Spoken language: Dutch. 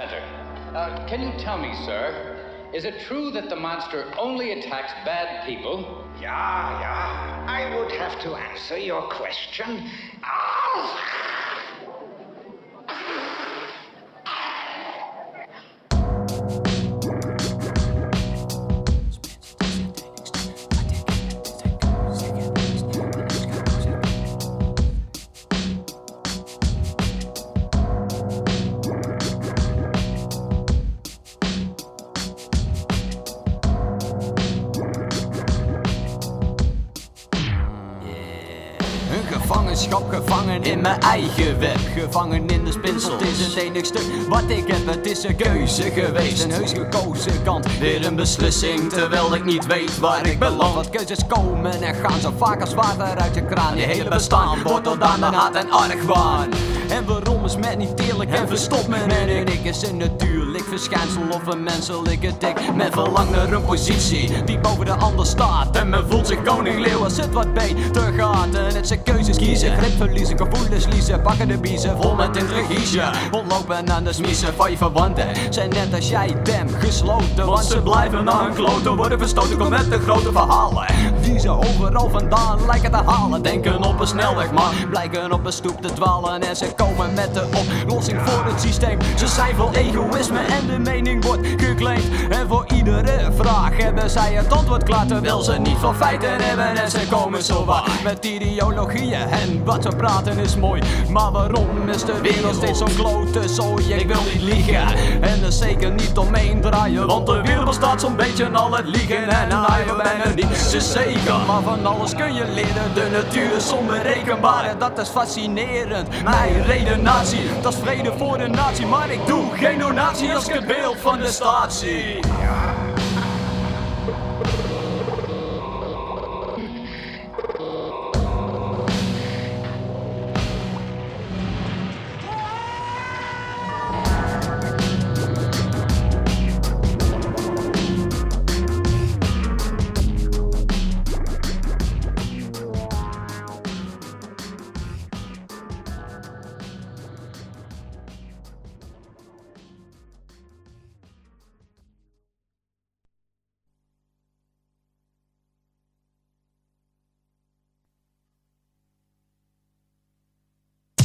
Center. Uh, can you tell me, sir, is it true that the monster only attacks bad people? Yeah, yeah. I would have to answer your question. Oh! Gevangenschap, gevangen in mijn eigen web. Gevangen in de spinsel, het is het enigste wat ik heb. Het is een keuze geweest, een heus gekozen kant. Weer een beslissing, terwijl ik niet weet waar ik beland. Wat keuzes komen en gaan zo vaak als water uit je kraan. Je hele bestaan wordt tot aan de haat en argwaan. En waarom is men niet eerlijk en verstopt men en ik is een natuurlijk verschijnsel of een menselijke tik. Men verlangt naar een positie die boven de ander staat. En men voelt zich koning leeuw als het wat beter gaat. En het zijn keuzes kiezen, grip verliezen, gevoelens liezen. Pakken de biezen, vol met intrigie. Ontlopen aan de smiezen van je verwanten. Zijn net als jij dem gesloten, want ze blijven aan hun kloten. Worden verstoten, kom met de grote verhalen. Die ze overal vandaan lijken te halen. Denken op een snelweg, maar blijken op een stoep te dwalen. En ze komen met de oplossing voor het systeem. Ze zijn vol egoïsme en de mening wordt geclaimd. En voor iedere vraag hebben zij het antwoord klaar. Terwijl ze niet van feiten hebben en ze komen zo waar. Met ideologieën en wat ze praten is mooi. Maar waarom is de wereld steeds zo'n klote zooi? Ik wil niet liegen en er zeker niet omheen draaien. Want de wereld bestaat zo'n beetje al het liegen en naaien. Bijna niets is zeker, maar van alles kun je leren. De natuur is onberekenbaar en dat is fascinerend. Mijn redenatie, dat is vrede voor de natie. Maar ik doe geen donatie als ik het beeld van de staat zie.